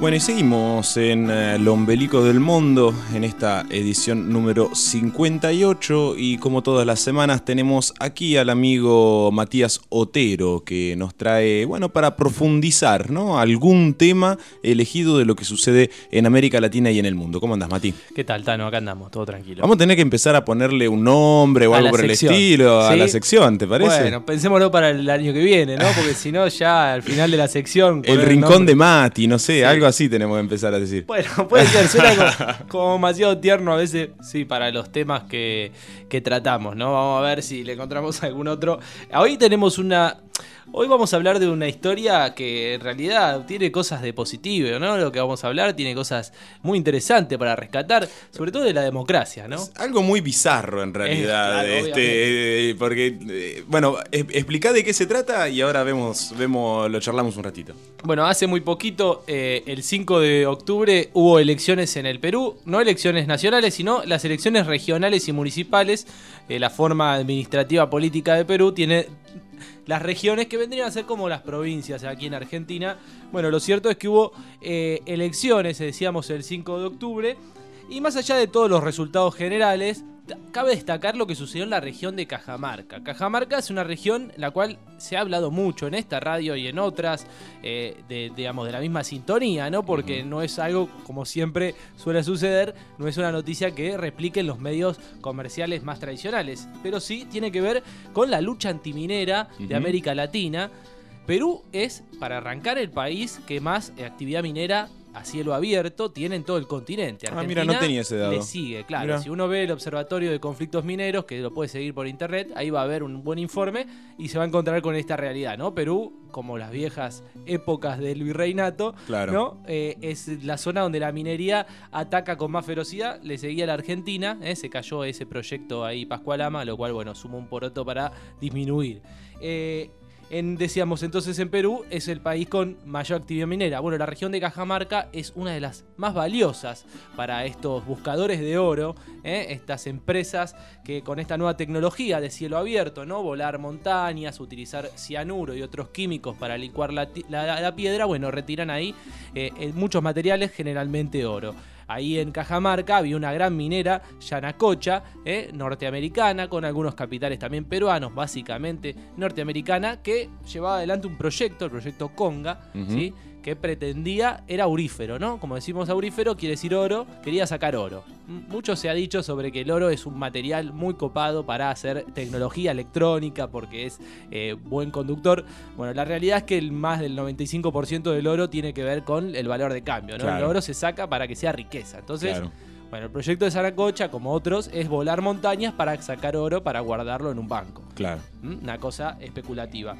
Bueno, y seguimos en eh, el ombelico del mundo, en esta edición número 58, y como todas las semanas tenemos aquí al amigo Matías Otero, que nos trae, bueno, para profundizar, ¿no? Algún tema elegido de lo que sucede en América Latina y en el mundo. ¿Cómo andas, Mati? ¿Qué tal, Tano? Acá andamos, todo tranquilo. Vamos a tener que empezar a ponerle un nombre o A algo por sección, el estilo a la sección, ¿te parece? Bueno, pensémoslo para el año que viene, ¿no? Porque si no, ya al final de la sección. el rincón nombre- de Mati, no sé, Sí. algo así tenemos que empezar a decir. Bueno, puede ser, suena como, como demasiado tierno a veces, sí, para los temas que, que tratamos, ¿no? Vamos a ver si le encontramos algún otro. Hoy tenemos una. Hoy vamos a hablar de una historia que en realidad tiene cosas de positivo, ¿no? Lo que vamos a hablar tiene cosas muy interesantes para rescatar, sobre todo de la democracia, ¿no? Es algo muy bizarro en realidad. claro, este, porque, eh, bueno, explicá de qué se trata y ahora vemos, vemos, lo charlamos un ratito. Bueno, hace muy poquito, eh, el 5 de octubre, hubo elecciones en el Perú. No elecciones nacionales, sino las elecciones regionales y municipales. Eh, la forma administrativa política de Perú tiene las regiones que vendrían a ser como las provincias aquí en Argentina. Bueno, lo cierto es que hubo eh, elecciones, decíamos, el 5 de octubre. Y más allá de todos los resultados generales, cabe destacar lo que sucedió en la región de Cajamarca. Cajamarca es una región en la cual se ha hablado mucho en esta radio y en otras, eh, de, digamos, de la misma sintonía, ¿no? Porque no es algo, como siempre suele suceder, no es una noticia que replique en los medios comerciales más tradicionales, pero sí tiene que ver con la lucha antiminera de. América Latina. Perú es, para arrancar, el país que más actividad minera a cielo abierto tiene en todo el continente. Ah, mira, no tenía ese dato. Le sigue, claro. Mira. Si uno ve el Observatorio de Conflictos Mineros, que lo puede seguir por internet, ahí va a haber un buen informe y se va a encontrar con esta realidad, ¿no? Perú, como las viejas épocas del virreinato, Claro. ¿no? Eh, es la zona donde la minería ataca con más ferocidad. Le seguía la Argentina, ¿eh? se cayó ese proyecto ahí Pascualama, lo cual, bueno, suma un poroto para disminuir. Eh, en, decíamos entonces en Perú es el país con mayor actividad minera. Bueno, la región de Cajamarca es una de las más valiosas para estos buscadores de oro, ¿eh? estas empresas que con esta nueva tecnología de cielo abierto, ¿no? Volar montañas, utilizar cianuro y otros químicos para licuar la, la piedra, bueno, retiran ahí eh, eh, muchos materiales, generalmente oro. Ahí en Cajamarca había una gran minera, Yanacocha, eh, norteamericana, con algunos capitales también peruanos, básicamente norteamericana, que llevaba adelante un proyecto, el proyecto Conga. ¿sí? Que pretendía, era aurífero, ¿no? Como decimos aurífero, quiere decir oro, quería sacar oro. Mucho se ha dicho sobre que el oro es un material muy copado para hacer tecnología electrónica porque es eh, buen conductor. Bueno, la realidad es que el más del 95% del oro tiene que ver con el valor de cambio, ¿no? El oro se saca para que sea riqueza. Entonces, Claro. bueno, el proyecto de Zaracocha, como otros, es volar montañas para sacar oro para guardarlo en un banco. Claro. Una cosa especulativa.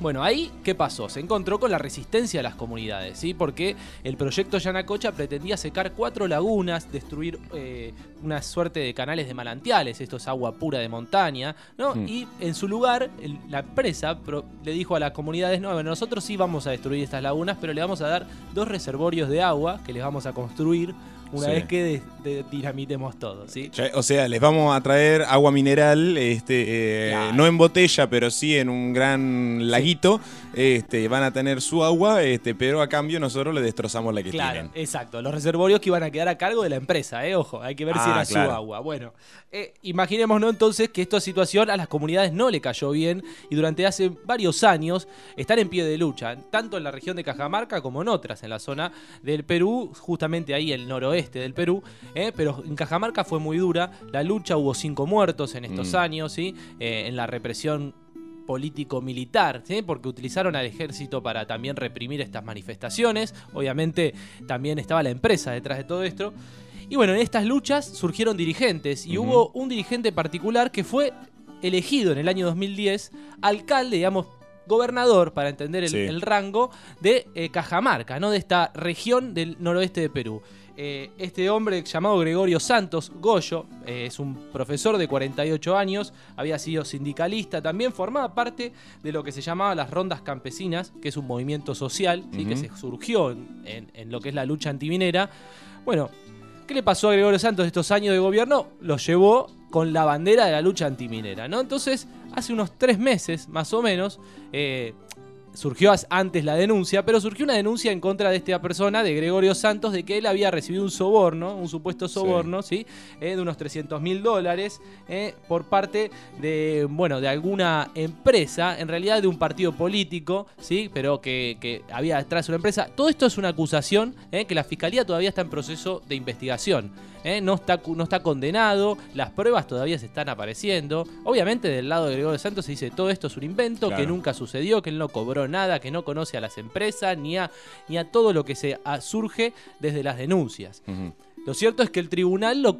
Bueno, ahí, ¿qué pasó? Se encontró con la resistencia de las comunidades, ¿sí? Porque el proyecto Yanacocha pretendía secar cuatro lagunas, destruir eh, una suerte de canales de manantiales, esto es agua pura de montaña, ¿no? Mm. Y en su lugar, el- la empresa pro- le dijo a las comunidades, no, bueno, nosotros sí vamos a destruir estas lagunas, pero le vamos a dar dos reservorios de agua que les vamos a construir una Sí. vez que de- de- dinamitemos todo, ¿sí? Ya- O sea, les vamos a traer agua mineral, este, eh, Claro. no en botella, pero sí en un gran laguito. Este, van a tener su agua, este, pero a cambio nosotros le destrozamos la que Claro, tienen. exacto. Los reservorios que iban a quedar a cargo de la empresa, ¿eh? Ojo, hay que ver si Ah, era claro. su agua. Bueno, eh, imaginémonos entonces que esta situación a las comunidades no le cayó bien y durante hace varios años están en pie de lucha, tanto en la región de Cajamarca como en otras, en la zona del Perú, justamente ahí el noroeste del Perú, ¿eh? pero en Cajamarca fue muy dura, la lucha hubo cinco muertos en estos Mm. años, ¿sí? Eh, en la represión político-militar, ¿sí? porque utilizaron al ejército para también reprimir estas manifestaciones. Obviamente también estaba la empresa detrás de todo esto. Y bueno, en estas luchas surgieron dirigentes y hubo un dirigente particular que fue elegido en el año 2010 alcalde, digamos, gobernador, para entender el, Sí. el rango, de eh, Cajamarca, ¿no? de esta región del noroeste de Perú. Eh, este hombre llamado Gregorio Santos Goyo eh, es un profesor de 48 años, había sido sindicalista, también formaba parte de lo que se llamaba las rondas campesinas, que es un movimiento social ¿sí? que se surgió en, en- en lo que es la lucha antiminera. Bueno, ¿qué le pasó a Gregorio Santos estos años de gobierno? Lo llevó con la bandera de la lucha antiminera, ¿no? Entonces, hace unos tres meses, más o menos, eh, surgió antes la denuncia, pero surgió una denuncia en contra de esta persona, de Gregorio Santos, de que él había recibido un soborno, un supuesto soborno, ¿sí? Eh, de unos 300 mil dólares eh, por parte de, bueno, de alguna empresa, en realidad de un partido político, ¿sí? Pero que, que había detrás una empresa. Todo esto es una acusación eh, que la Fiscalía todavía está en proceso de investigación. ¿Eh? no, está, no está condenado, las pruebas todavía se están apareciendo. Obviamente del lado de Gregorio Santos se dice todo esto es un invento, que nunca sucedió, que él no cobró nada, que no conoce a las empresas ni a, ni a todo lo que se surge desde las denuncias. Lo cierto es que el tribunal lo,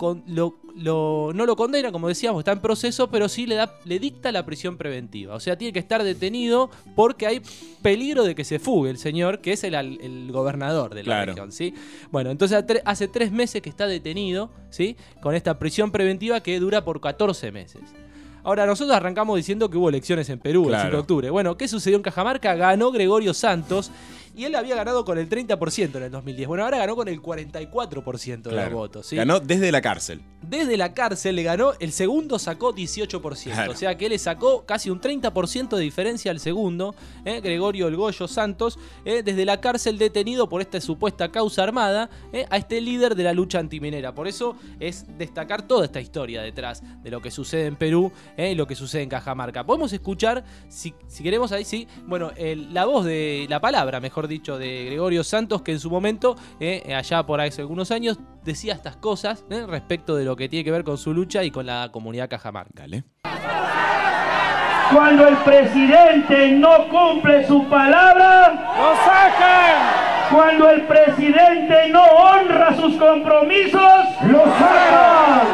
lo, no lo condena, como decíamos, está en proceso, pero sí le, da, le dicta la prisión preventiva. O sea, tiene que estar detenido porque hay peligro de que se fugue el señor, que es el, gobernador de la región. ¿sí? Bueno, entonces hace tres meses que está detenido ¿sí? con esta prisión preventiva que dura por 14 meses. Ahora, nosotros arrancamos diciendo que hubo elecciones en Perú el 5 de octubre. Bueno, ¿qué sucedió en Cajamarca? Ganó Gregorio Santos y él había ganado con el 30% en el 2010. Bueno, ahora ganó con el 44% de los votos. Ganó desde la cárcel. Desde la cárcel le ganó, el segundo sacó 18%. O sea que él le sacó casi un 30% de diferencia al segundo, ¿eh? Gregorio El Goyo Santos, ¿eh? desde la cárcel detenido por esta supuesta causa armada ¿eh? a este líder de la lucha antiminera. Por eso es destacar toda esta historia detrás de lo que sucede en Perú y lo que sucede en Cajamarca. Podemos escuchar, si, queremos ahí sí, bueno, la voz de la palabra, mejor dicho, de Gregorio Santos, que en su momento, eh, allá por hace algunos años, decía estas cosas eh, respecto de lo que tiene que ver con su lucha y con la comunidad cajamarca. Cuando el presidente no cumple su palabra, ¡lo sacan! Cuando el presidente no honra sus compromisos, ¡lo sacan!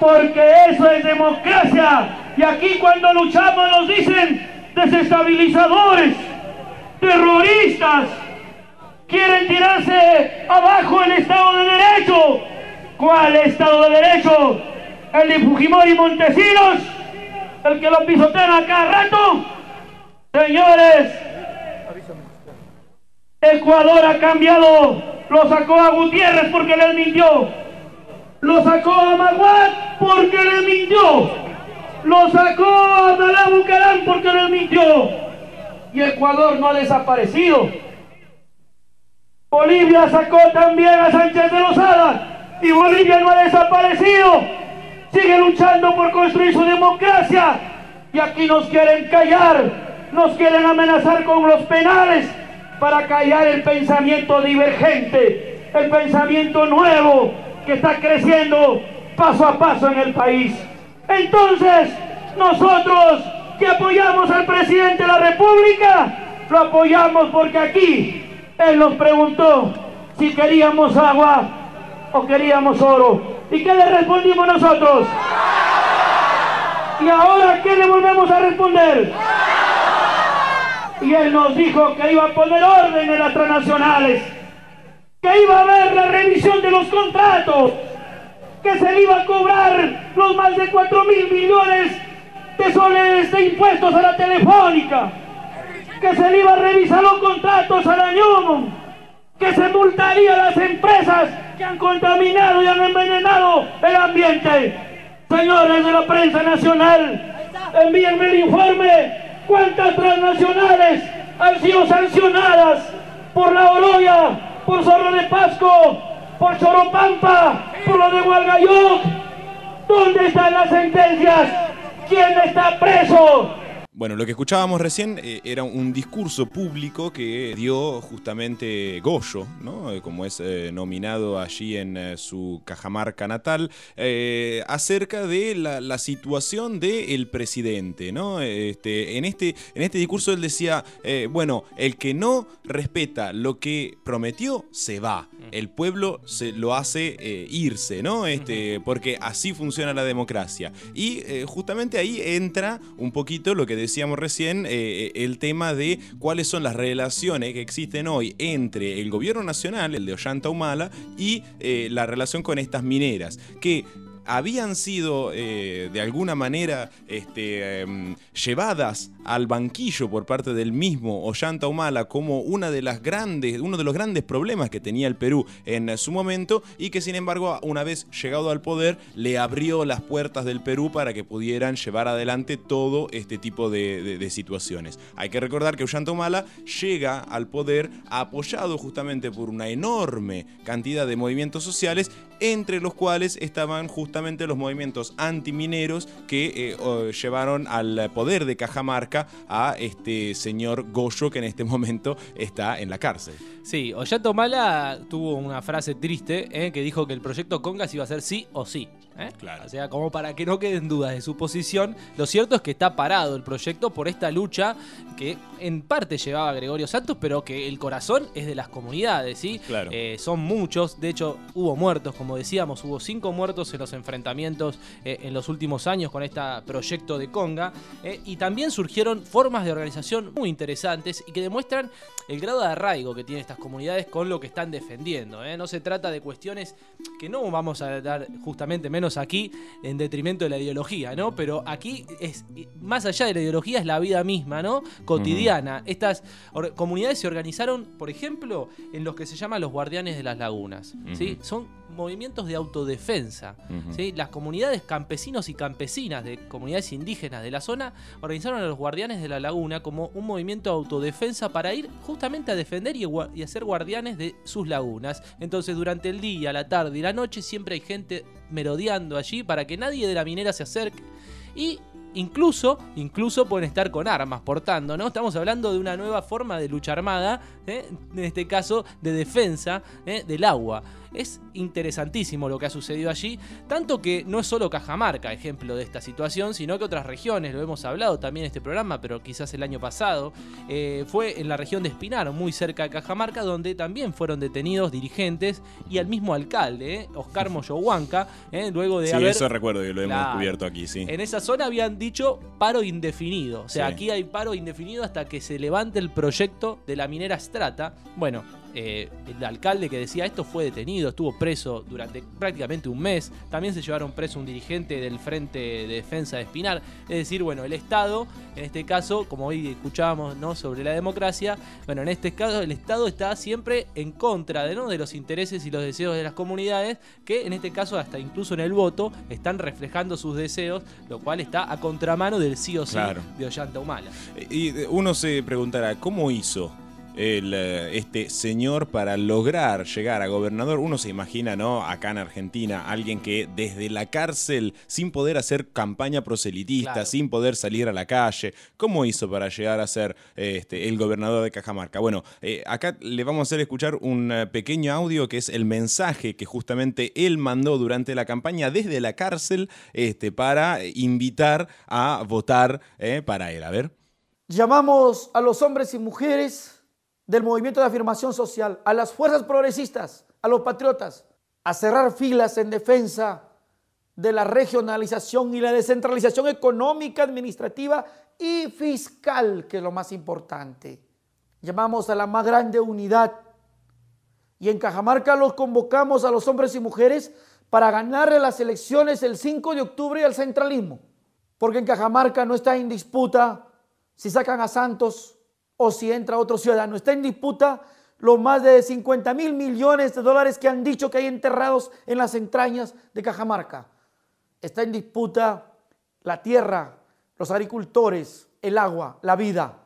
Porque eso es democracia. Y aquí cuando luchamos nos dicen desestabilizadores terroristas quieren tirarse abajo el Estado de Derecho. ¿Cuál Estado de Derecho? ¿El de Fujimori Montesinos? ¿El que lo pisotean a cada rato? Señores, Ecuador ha cambiado. Lo sacó a Gutiérrez porque le mintió. Lo sacó a Maguad porque le mintió. Lo sacó a Dalá Bucarán porque le mintió y Ecuador no ha desaparecido. Bolivia sacó también a Sánchez de Lozada y Bolivia no ha desaparecido. Sigue luchando por construir su democracia y aquí nos quieren callar, nos quieren amenazar con los penales para callar el pensamiento divergente, el pensamiento nuevo que está creciendo paso a paso en el país. Entonces, nosotros apoyamos al presidente de la República, lo apoyamos porque aquí él nos preguntó si queríamos agua o queríamos oro. ¿Y qué le respondimos nosotros? ¿Y ahora qué le volvemos a responder? Y él nos dijo que iba a poner orden en las transnacionales, que iba a haber la revisión de los contratos, que se le iba a cobrar los más de 4 mil millones de soles de impuestos a la telefónica, que se le iba a revisar los contratos a la Newman, que se multaría a las empresas que han contaminado y han envenenado el ambiente. Señores de la prensa nacional, envíenme el informe cuántas transnacionales han sido sancionadas por la Oroya, por Zorro de Pasco, por Choropampa, por lo de Hualgayoc. ¿Dónde están las sentencias? ¿Quién está preso? Bueno, lo que escuchábamos recién eh, era un discurso público que dio justamente Goyo, ¿no? Eh, como es eh, nominado allí en su Cajamarca natal, acerca de la, situación del presidente. ¿no? Este, en, este, en este discurso él decía, bueno, el que no respeta lo que prometió, se va. El pueblo se lo hace irse, ¿no? Este, porque así funciona la democracia. Y justamente ahí entra un poquito lo que decíamos recién, eh, eh, el tema de cuáles son las relaciones que existen hoy entre el gobierno nacional, el de Ollanta Humala, y eh, la relación con estas mineras, que habían sido eh, de alguna manera este, em, llevadas al banquillo por parte del mismo Ollanta Humala como una de las grandes, uno de los grandes problemas que tenía el Perú en su momento y que sin embargo una vez llegado al poder le abrió las puertas del Perú para que pudieran llevar adelante todo este tipo de, de situaciones. Hay que recordar que Ollanta Humala llega al poder apoyado justamente por una enorme cantidad de movimientos sociales entre los cuales estaban justamente los movimientos antimineros que eh, llevaron al poder de Cajamarca a este señor Goyo que en este momento está en la cárcel. Sí, Ollanta Mala tuvo una frase triste eh, que dijo que el proyecto Congas iba a ser sí o sí. Eh. Claro. O sea, como para que no queden dudas de su posición, lo cierto es que está parado el proyecto por esta lucha que en parte llevaba Gregorio Santos, pero que el corazón es de las comunidades, ¿sí? Claro. son muchos, de hecho hubo muertos, como decíamos, hubo cinco muertos en los enfrentamientos eh, en los últimos años con este proyecto de Conga. Eh, y también surgieron formas de organización muy interesantes y que demuestran el grado de arraigo que tienen estas comunidades con lo que están defendiendo. Eh. No se trata de cuestiones que no vamos a dar justamente menos aquí en detrimento de la ideología, ¿no? Pero aquí es más allá de la ideología es la vida misma, ¿no? Cotidiana. Estas comunidades se organizaron, por ejemplo, en los que se llaman los guardianes de las lagunas. ¿sí? Son movimientos de autodefensa. Las comunidades campesinos y campesinas de comunidades indígenas de la zona organizaron a los guardianes de la laguna como un movimiento de autodefensa para ir justamente a defender y, y a ser guardianes de sus lagunas. Entonces durante el día, la tarde y la noche siempre hay gente merodeando allí para que nadie de la minera se acerque. Y incluso, incluso pueden estar con armas portando, ¿no? Estamos hablando de una nueva forma de lucha armada, ¿eh? en este caso de defensa ¿eh? del agua. Es interesantísimo lo que ha sucedido allí, tanto que no es solo Cajamarca ejemplo de esta situación, sino que otras regiones, lo hemos hablado también en este programa, pero quizás el año pasado, eh, fue en la región de Espinar, muy cerca de Cajamarca, donde también fueron detenidos dirigentes y al mismo alcalde, eh, Oscar Moyohuanca, eh, luego de sí, haber... eso recuerdo que lo hemos descubierto aquí, sí. En esa zona habían dicho paro indefinido, o sea, aquí hay paro indefinido hasta que se levante el proyecto de la minera Strata. Bueno, eh, el alcalde que decía esto fue detenido, estuvo preso durante prácticamente un mes. También se llevaron preso un dirigente del Frente de Defensa de Espinar. Es decir, bueno, el Estado, en este caso, como hoy escuchábamos ¿no? sobre la democracia, bueno, en este caso el Estado está siempre en contra de, ¿no? de los intereses y los deseos de las comunidades, que en este caso, hasta incluso en el voto, están reflejando sus deseos, lo cual está a contramano del sí o sí de Ollanta Humala. Y uno se preguntará, ¿cómo hizo el, eh, este señor para lograr llegar a gobernador. Uno se imagina, ¿no? Acá en Argentina, alguien que desde la cárcel, sin poder hacer campaña proselitista, sin poder salir a la calle, ¿cómo hizo para llegar a ser este, el gobernador de Cajamarca? Bueno, eh, acá le vamos a hacer escuchar un eh, pequeño audio que es el mensaje que justamente él mandó durante la campaña desde la cárcel este, para invitar a votar para él. A ver. Llamamos a los hombres y mujeres del movimiento de afirmación social, a las fuerzas progresistas, a los patriotas, a cerrar filas en defensa de la regionalización y la descentralización económica, administrativa y fiscal, que es lo más importante. Llamamos a la más grande unidad y en Cajamarca los convocamos a los hombres y mujeres para ganarle las elecciones el 5 de octubre al centralismo, porque en Cajamarca no está en disputa si sacan a Santos o si entra otro ciudadano. Está en disputa los más de 50 mil millones de dólares que han dicho que hay enterrados en las entrañas de Cajamarca. Está en disputa la tierra, los agricultores, el agua, la vida.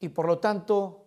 Y por lo tanto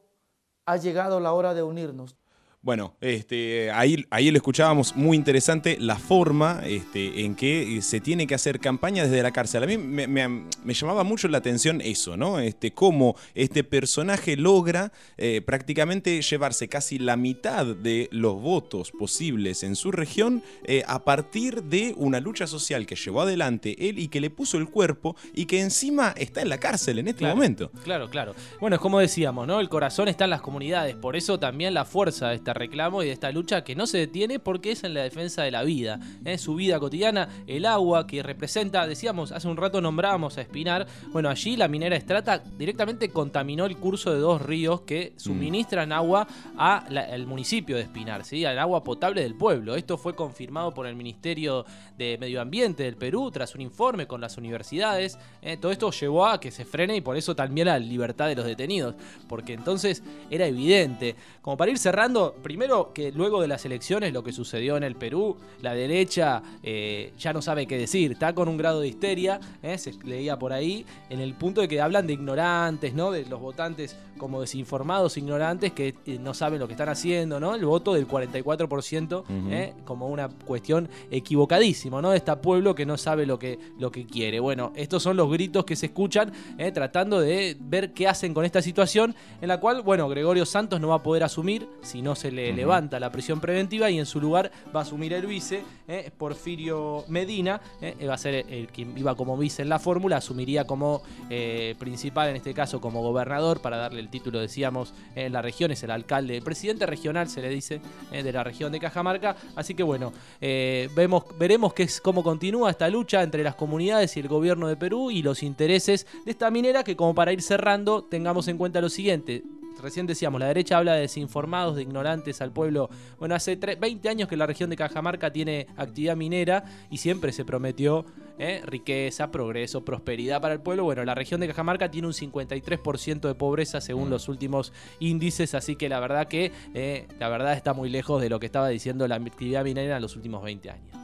ha llegado la hora de unirnos. Bueno, este, ahí, ahí lo escuchábamos, muy interesante la forma este, en que se tiene que hacer campaña desde la cárcel. A mí me, llamaba mucho la atención eso, ¿no? Este, cómo este personaje logra eh, prácticamente llevarse casi la mitad de los votos posibles en su región eh, a partir de una lucha social que llevó adelante él y que le puso el cuerpo y que encima está en la cárcel en este momento. Claro, claro. Bueno, es como decíamos, ¿no? El corazón está en las comunidades, por eso también la fuerza de esta este reclamo y de esta lucha que no se detiene porque es en la defensa de la vida, ¿eh? su vida cotidiana, el agua que representa, decíamos, hace un rato nombrábamos a Espinar, bueno, allí la minera Estrata directamente contaminó el curso de dos ríos que suministran agua al municipio de Espinar, ¿sí? al agua potable del pueblo. Esto fue confirmado por el Ministerio de Medio Ambiente del Perú tras un informe con las universidades. ¿eh? Todo esto llevó a que se frene y por eso también la libertad de los detenidos, porque entonces era evidente. Como para ir cerrando, primero que luego de las elecciones, lo que sucedió en el Perú, la derecha eh, ya no sabe qué decir, está con un grado de histeria, ¿eh? se leía por ahí, en el punto de que hablan de ignorantes, ¿no? De los votantes como desinformados, ignorantes, que no saben lo que están haciendo, ¿no? El voto del 44% como una cuestión equivocadísima, ¿no? De este pueblo que no sabe lo que, lo que quiere. Bueno, estos son los gritos que se escuchan tratando de ver qué hacen con esta situación, en la cual, bueno, Gregorio Santos no va a poder asumir si no se le levanta la prisión preventiva y en su lugar va a asumir el vice, eh, Porfirio Medina, eh, va a ser el que iba como vice en la fórmula, asumiría como eh, principal, en este caso como gobernador, para darle el título, decíamos, en la región, es el alcalde, el presidente regional se le dice, de la región de Cajamarca, así que bueno, vemos, veremos qué es, cómo continúa esta lucha entre las comunidades y el gobierno de Perú y los intereses de esta minera que como para ir cerrando tengamos en cuenta lo siguiente, recién decíamos, la derecha habla de desinformados, de ignorantes al pueblo. Bueno, hace 20 años que la región de Cajamarca tiene actividad minera y siempre se prometió ¿eh? riqueza, progreso, prosperidad para el pueblo. Bueno, la región de Cajamarca tiene un 53% de pobreza según los últimos índices, así que la verdad que eh, la verdad está muy lejos de lo que estaba diciendo la actividad minera en los últimos 20 años.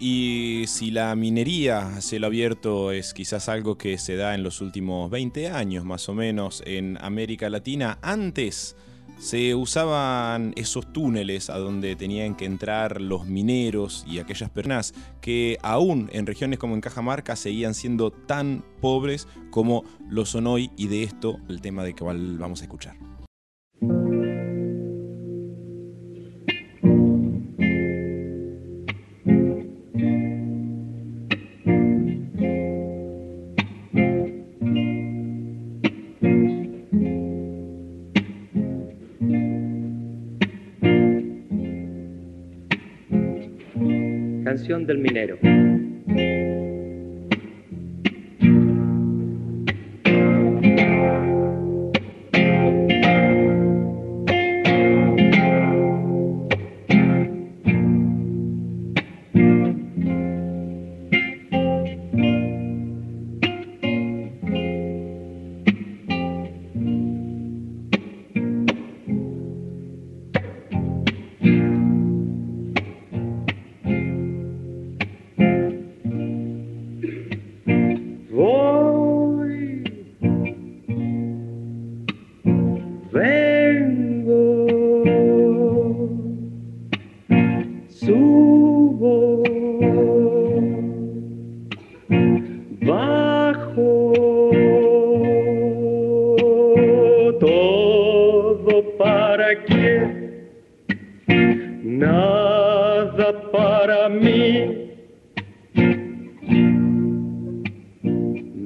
Y si la minería a cielo abierto es quizás algo que se da en los últimos 20 años más o menos en América Latina, antes se usaban esos túneles a donde tenían que entrar los mineros y aquellas personas que aún en regiones como en Cajamarca seguían siendo tan pobres como lo son hoy y de esto el tema de que vamos a escuchar. Del minero.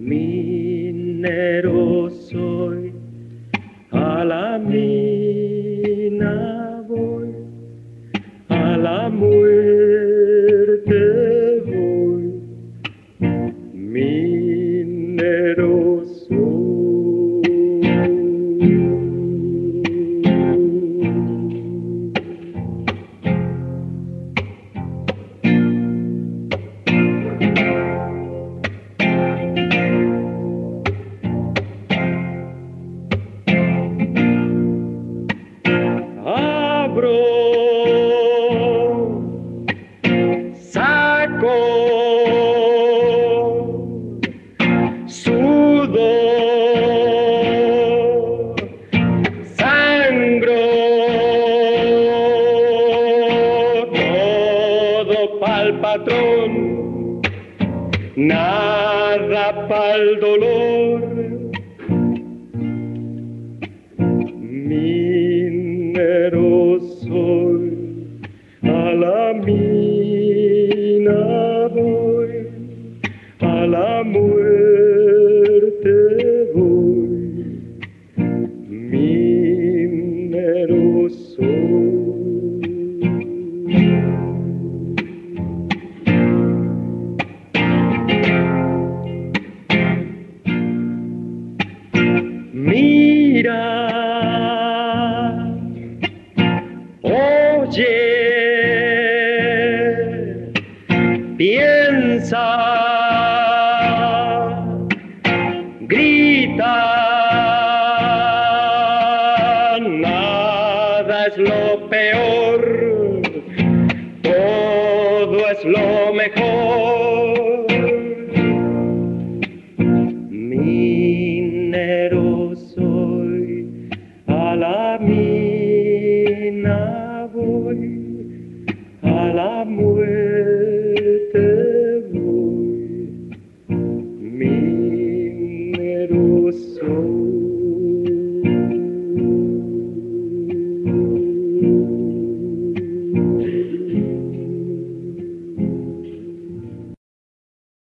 Minero soy. la muerte. Es lo peor,